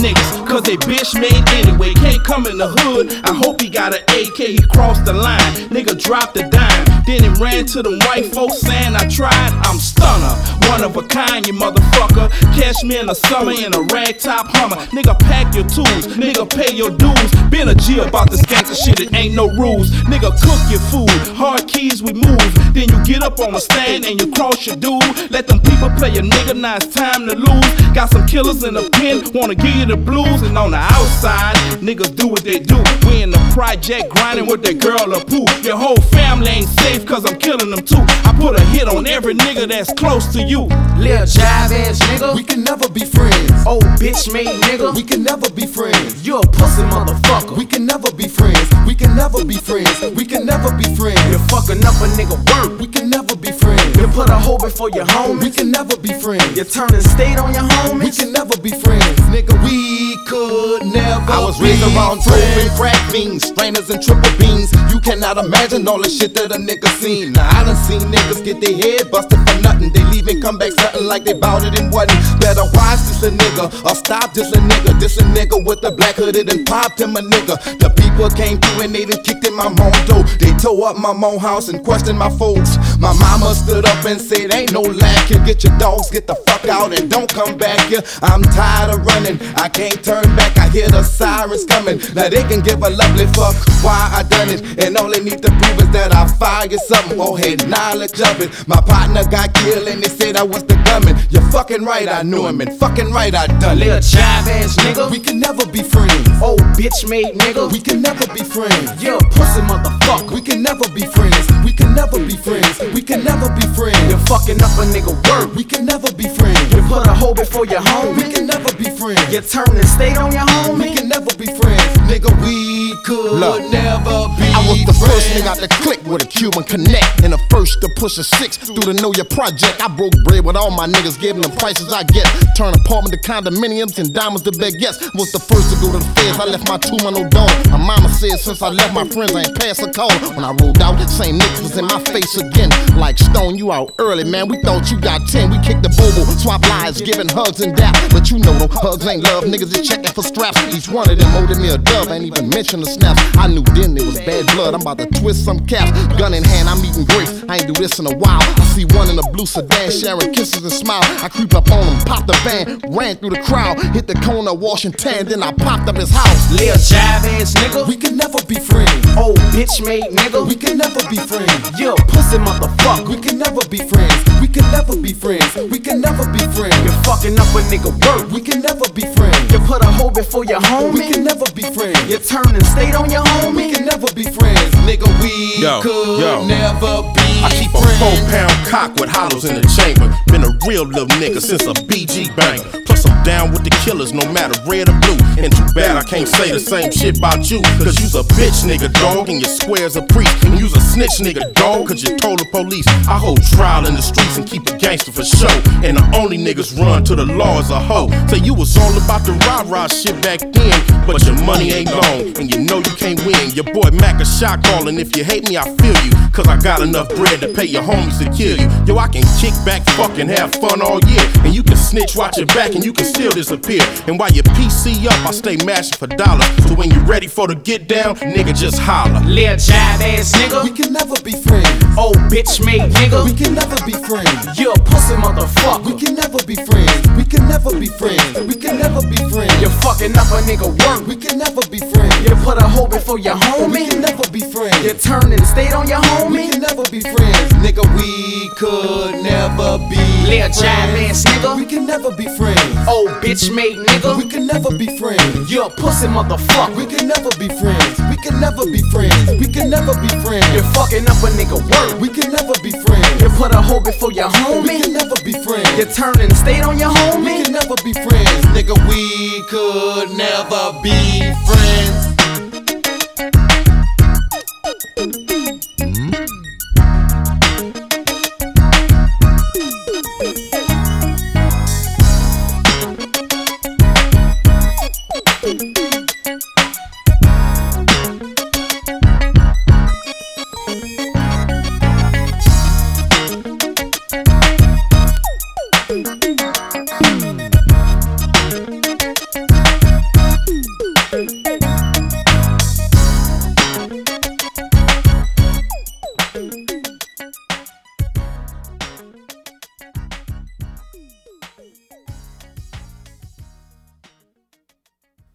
niggas, cause they bitch made anyway. Can't come in the hood, I hope he got an AK, he crossed the line. Nigga dropped the dime, then he ran to the white folks saying I tried. I'm stunner, one of a kind, you motherfucker. Catch me in the summer in a ragtop hummer. Nigga, pack your tools, nigga, pay your dues. Been a G about this gangster shit, it ain't no rules. Nigga, cook your food, hard keys we move. Then you get up on the stand and you cross your dude. Let them people play a nigga, now it's time to lose. Got some killers in the pen, wanna give you the blues. And on the outside, niggas do what they do. We in the project grinding with that girl a poo. Your whole family ain't safe cause I'm killing them too. I put a hit on every nigga that's close to you. Lil jive ass nigga. We can never be friends. Old bitch made nigga. We can never be friends. You a pussy motherfucker. We can never be friends. We can never be friends. We can never be friends. You're fucking up a nigga work. We can never be friends. You put a hoe before your homies. We can never be friends. You turning state on your homies. We can never be friends. Nigga, we could never I was be raised around friends. and crack beans, strainers and triple beans. You cannot imagine all the shit that a nigga seen. Now I done seen niggas get their head busted for nothing. They leave and come back something like they bout it and wasn't. Better watch this a nigga or stop this a nigga. This a nigga with the black hooded and popped him a nigga. The people came through and they done kicked in my mom door. They tore up my mom house and questioned my folks. My mama stood up and said, Ain't no lack here. Get your dogs, get the fuck out and don't come back here. I'm tired of running. I can't turn back. I hear the sirens coming. Now they can give a lovely fuck why I done it. And all they need to prove is that I fired something oh, or had knowledge of it. My partner got killed and they said I was the gunman. You're fucking right, I knew him. And fucking right, I done it. jive ass nigga. We can never be friends. Old bitch made nigga. We can never be friends. You're a pussy motherfucker. We can never be friends. We can never be friends. We can never be friends. You're fucking up a nigga work. We can never be friends. You put a hoe before your home. We can never be friends. You turning state on your home. We can never be friends. Nigga, we could Look, never be I was. First nigga out the click with a Cuban connect. And the first to push a six through the Know Your Project. I broke bread with all my niggas, giving them prices I get. Turn apartment to condominiums and diamonds to yes. Was the first to go to the feds. I left my two month old dog. My mama said since I left my friends, I ain't passed a call. When I rolled out, same niggas was in my face again. Like Stone, you out early, man. We thought you got 10. We kicked the bobo, swap lies, giving hugs and dap. But you know, no hugs ain't love. Niggas is checking for straps. Each one of them owed me a dub. Ain't even mention the snaps. I knew then it was bad blood. I'm about to twist some caps. Gun in hand, I'm eating grapes. I ain't do this in a while. I see one in a blue sedan sharing kisses and smile. I creep up on him, pop the van, ran through the crowd, hit the corner, Washington, then I popped up his house. Lil jive ass nigga. We can never be friends. Old bitch made nigga. We can never be friends. You pussy motherfucker. We can never be friends. We can never be friends. We can never be friends. You fucking up a nigga work. We can never be friends. You put a hoe before your homie. We can never be friends. You turning state on your homie. We can never be friends. Nigga, we Yo, could yo. never be I keep a four pound cock with hollows in the chamber. Been a real little nigga since a BG banger. Down with the killers, no matter red or blue. And too bad I can't say the same shit about you. Cause you's a bitch nigga dog, and your square's a priest. And you's a snitch nigga dog, cause you told the police. I hold trial in the streets and keep a gangster for show. And the only niggas run to the law is a hoe. Say you was all about the rah rah shit back then. But your money ain't long, and you know you can't win. Your boy Mack a shot calling. If you hate me, I feel you. Cause I got enough bread to pay your homies to kill you. Yo, I can kick back, fucking have fun all year. And you can snitch, watch your back, and you can still disappear. And while your PC up, I stay mashing for dollars. So when you ready for the get down, nigga, just holler. Lil jive ass nigga. We can never be friends. Old bitch made nigga. We can never be friends. You a pussy We motherfucker. can never be friends. We can never be friends. We can never be friends. You fucking up a nigga work. We can never be friends. You put a hoe before your homie. We can never be friends. You turning state on your homie. We can never be friends. Nigga, we could never be Lil jive ass nigga. We can never be friends. Old bitch made nigga. We can never be friends. You a pussy motherfucker. We can never be friends. We can never be friends. We can never be friends. You're fucking up a nigga work. We can never be friends. You put a hoe before your homie. We can never be friends. You turning state on your homie. We can never be friends. Nigga, we could never be friends.